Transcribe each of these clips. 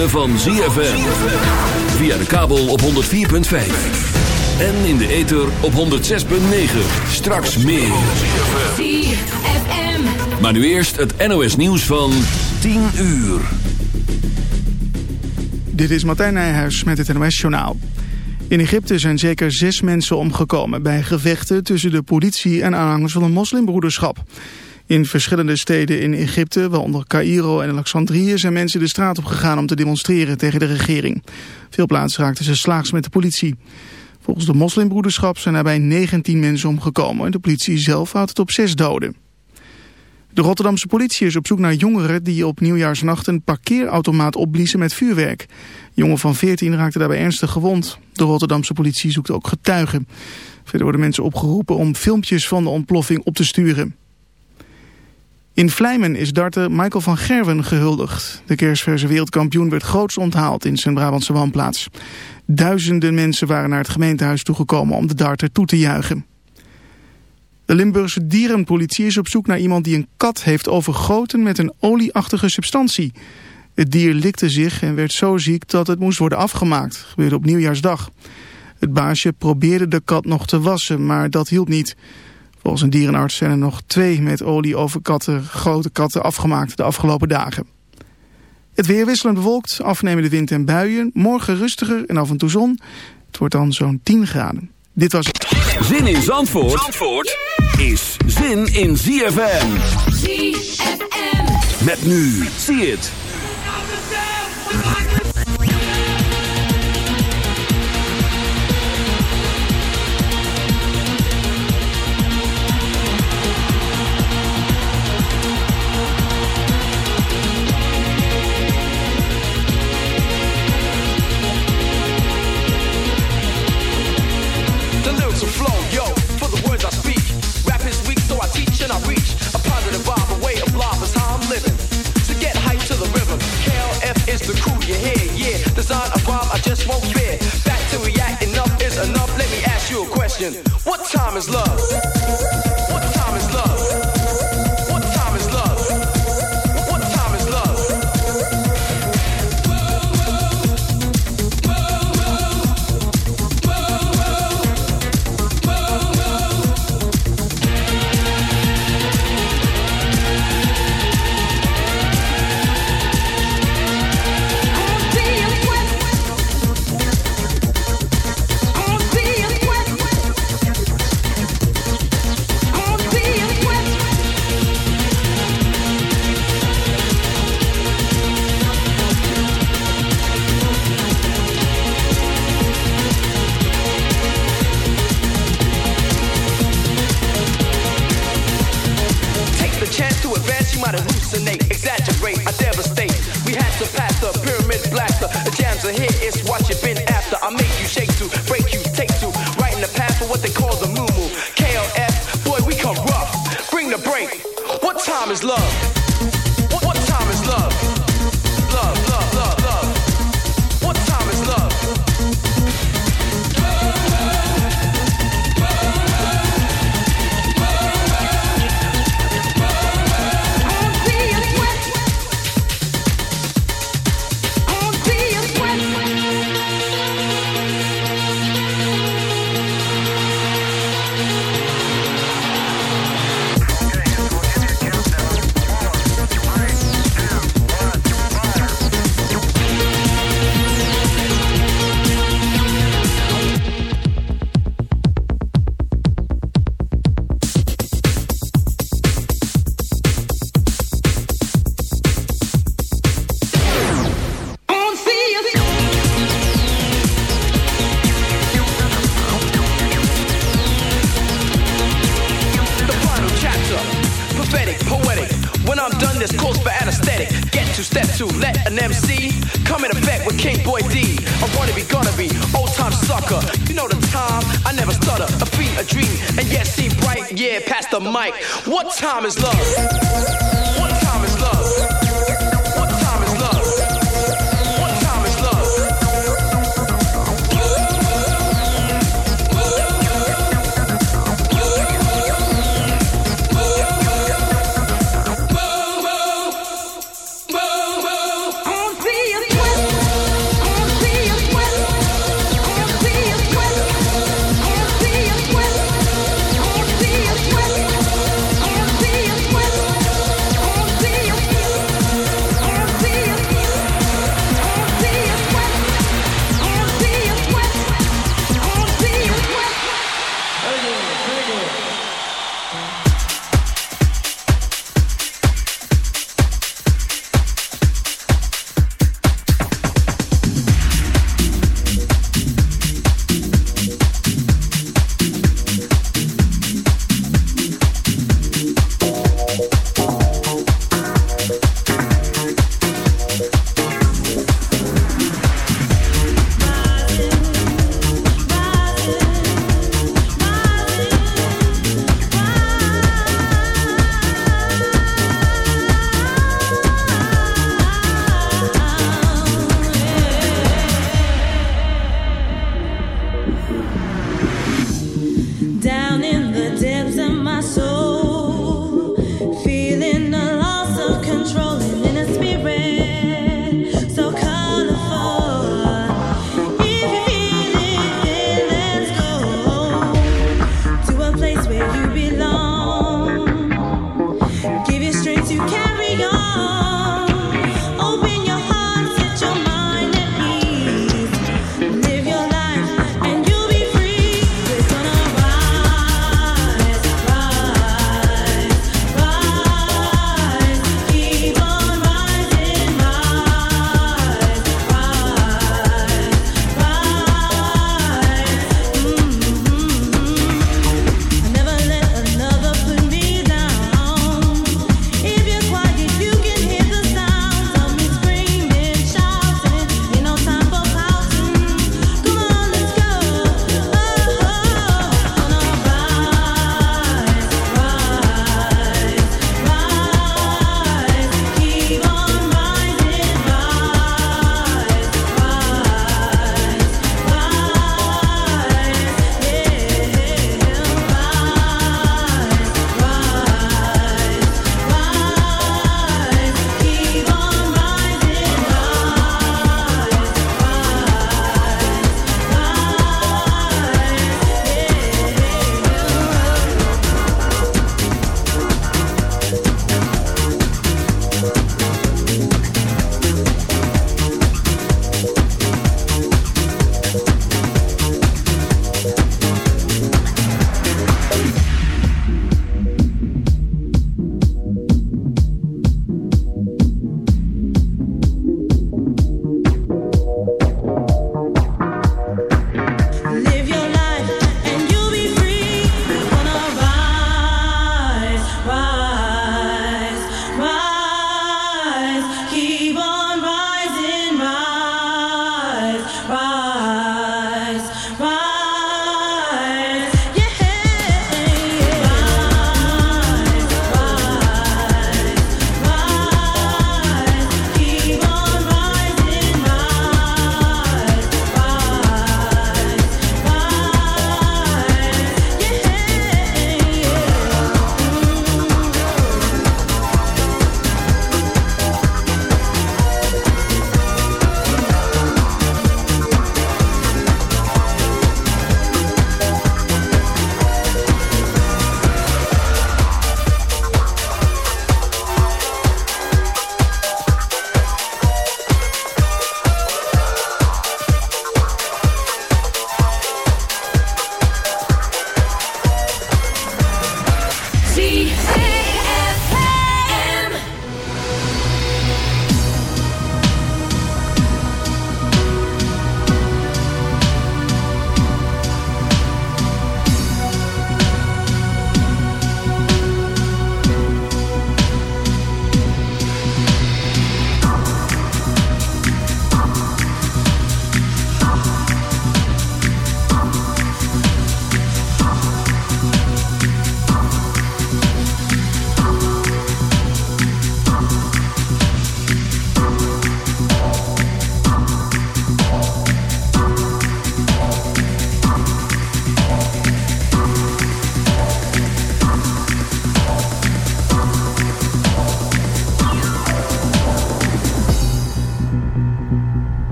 Ritme van ZFM. Via de kabel op 104.5. En in de ether op 106.9. Straks meer. ZFM. Maar nu eerst het NOS nieuws van 10 uur. Dit is Martijn Nijhuis met het NOS-journaal. In Egypte zijn zeker zes mensen omgekomen bij gevechten tussen de politie en aanhangers van de moslimbroederschap. In verschillende steden in Egypte, waaronder Cairo en Alexandrië, zijn mensen de straat op gegaan om te demonstreren tegen de regering. Veel plaatsen raakten ze slaags met de politie. Volgens de moslimbroederschap zijn daarbij 19 mensen omgekomen en de politie zelf houdt het op zes doden. De Rotterdamse politie is op zoek naar jongeren die op nieuwjaarsnacht een parkeerautomaat opbliezen met vuurwerk. Een jongen van 14 raakte daarbij ernstig gewond. De Rotterdamse politie zoekt ook getuigen. Verder worden mensen opgeroepen om filmpjes van de ontploffing op te sturen. In Vlijmen is darter Michael van Gerwen gehuldigd. De kerstverse wereldkampioen werd groots onthaald in zijn Brabantse woonplaats. Duizenden mensen waren naar het gemeentehuis toegekomen om de darter toe te juichen. De Limburgse dierenpolitie is op zoek naar iemand die een kat heeft overgoten met een olieachtige substantie. Het dier likte zich en werd zo ziek dat het moest worden afgemaakt. Gebeurde op nieuwjaarsdag. Het baasje probeerde de kat nog te wassen, maar dat hielp niet. Volgens een dierenarts zijn er nog twee met olie over katten, grote katten afgemaakt de afgelopen dagen. Het weer wisselend bewolkt, afnemende wind en buien. Morgen rustiger en af en toe zon. Het wordt dan zo'n 10 graden. Dit was het. Zin in Zandvoort, Zandvoort is zin in ZFM. ZFM. Met nu, zie het.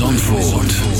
Zandvoort.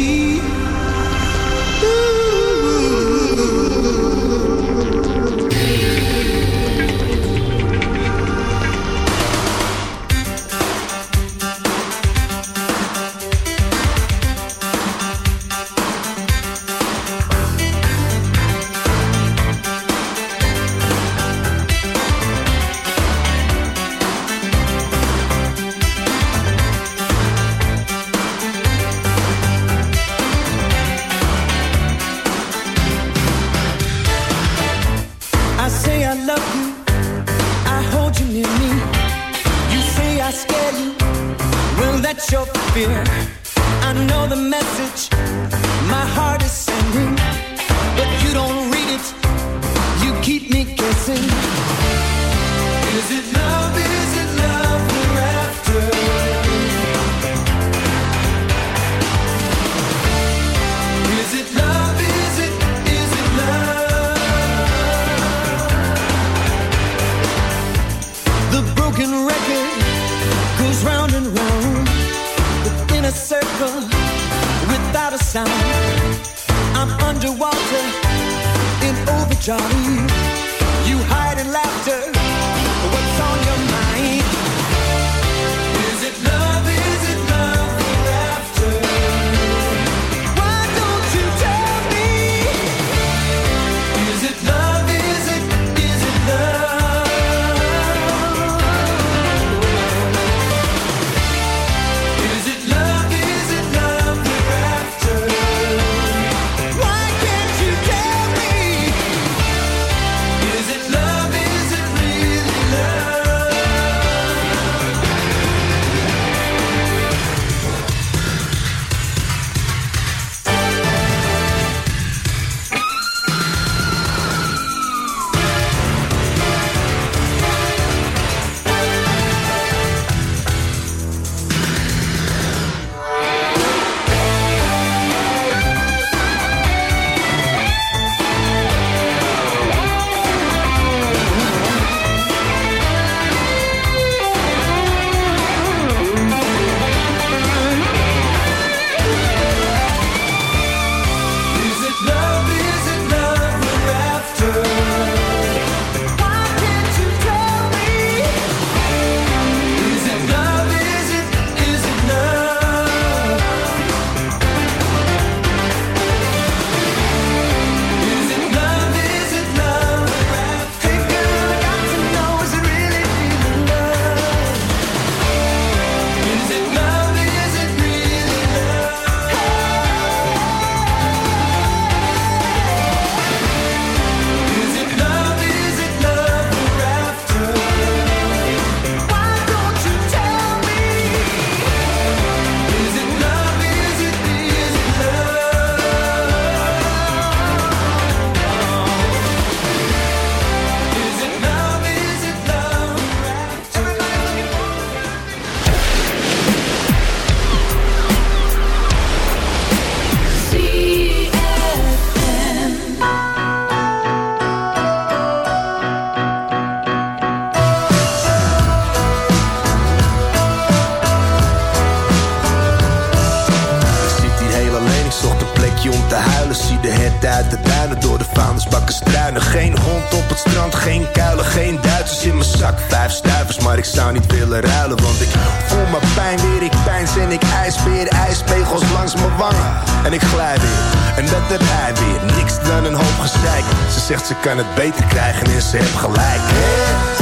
Kan het beter krijgen en ze heeft gelijk.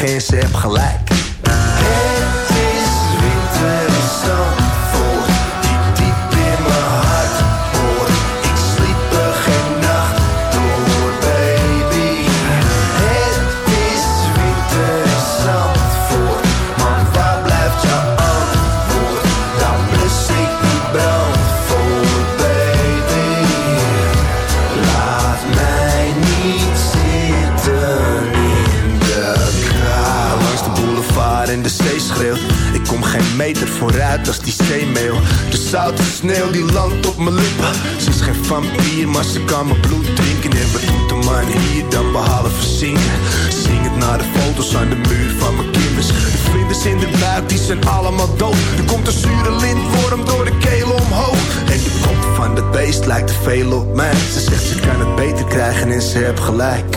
geen ze gelijk. Zoute sneeuw die landt op mijn lippen. Ze is geen vampier, maar ze kan mijn bloed drinken. En wat doet de man hier dan behalve zingen? Zing het naar de foto's aan de muur van mijn kinders. De vlinders in de buik, die zijn allemaal dood. Er komt een zure lintworm door de keel omhoog. En de kop van het beest lijkt te veel op mij. Ze zegt ze kan het beter krijgen en ze heeft gelijk.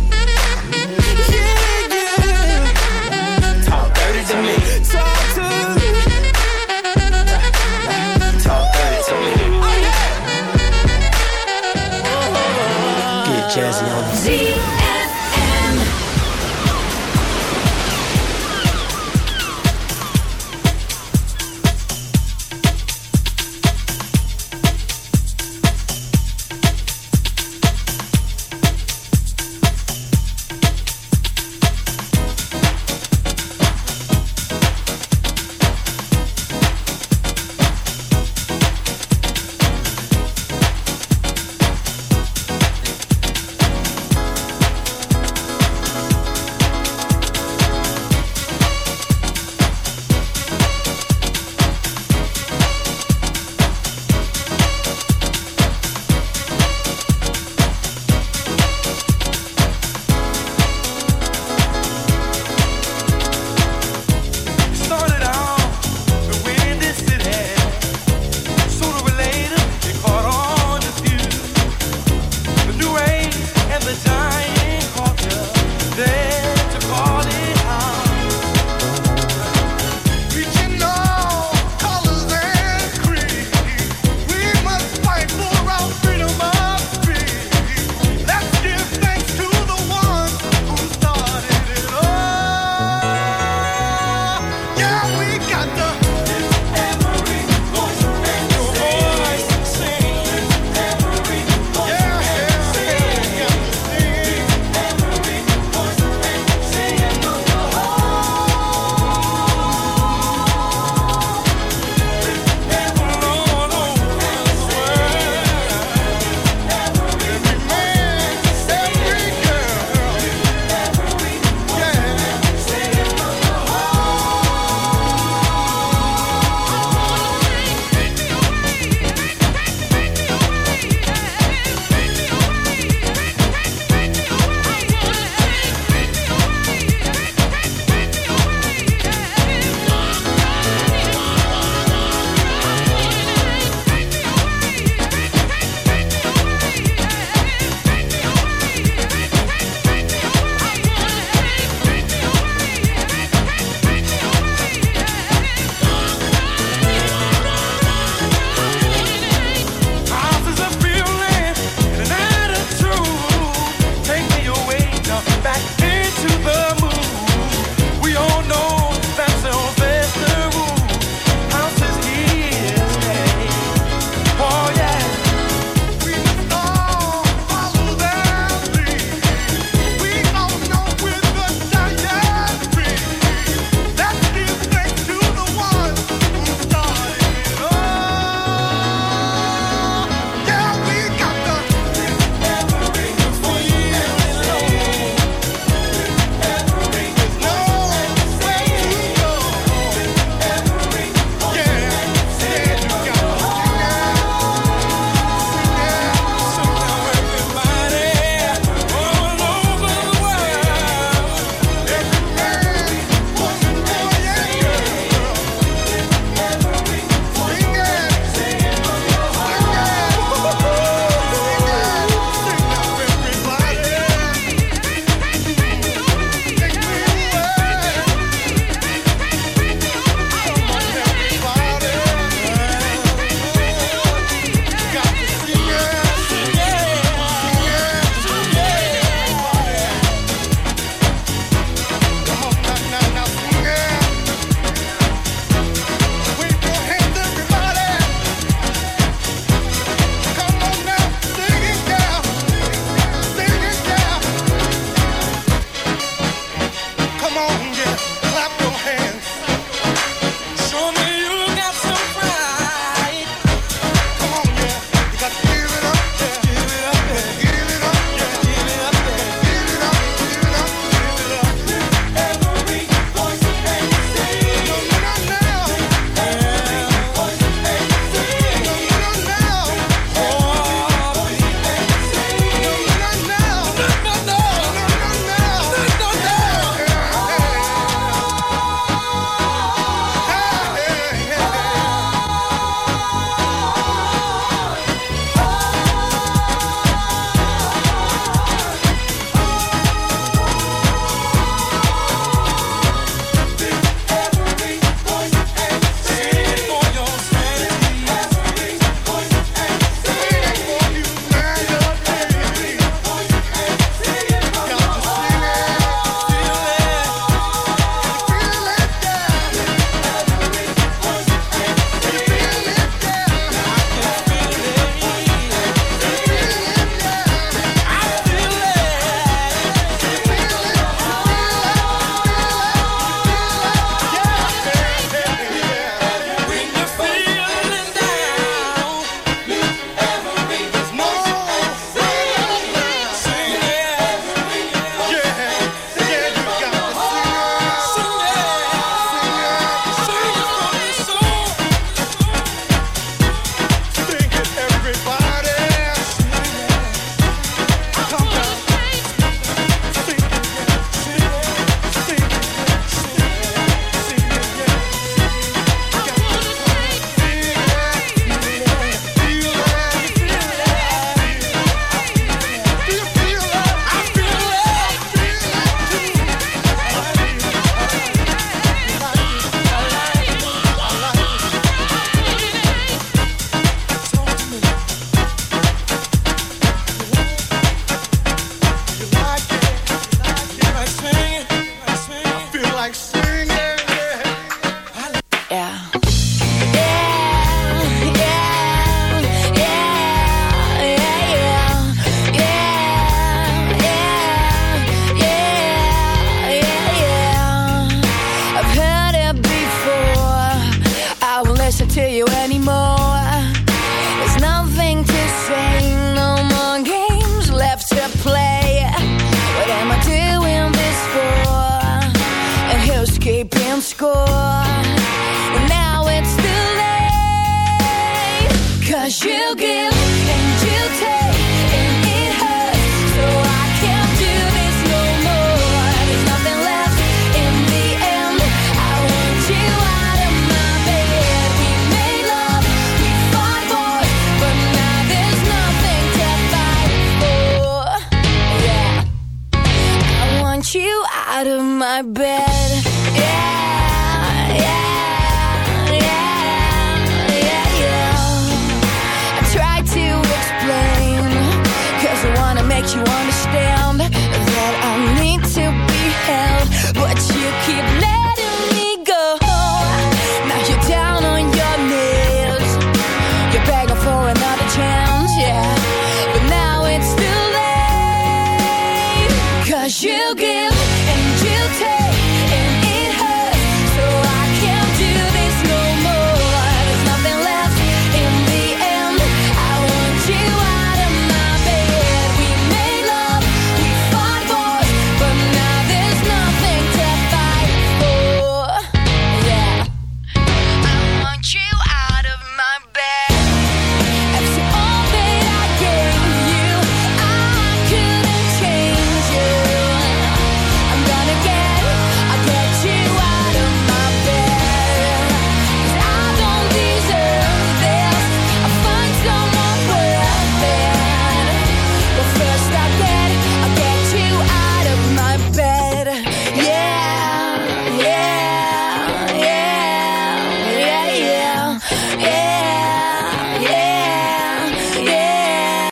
Out of my bed.